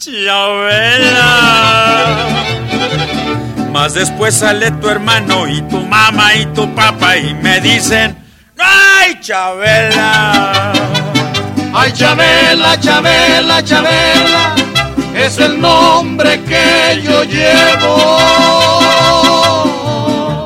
Chabela. Más después sale tu hermano y tu mamá y tu papá y me dicen, ¡ay, Chabela! Ay, Chabela, Chabela, Chabela, es el nombre que yo llevo.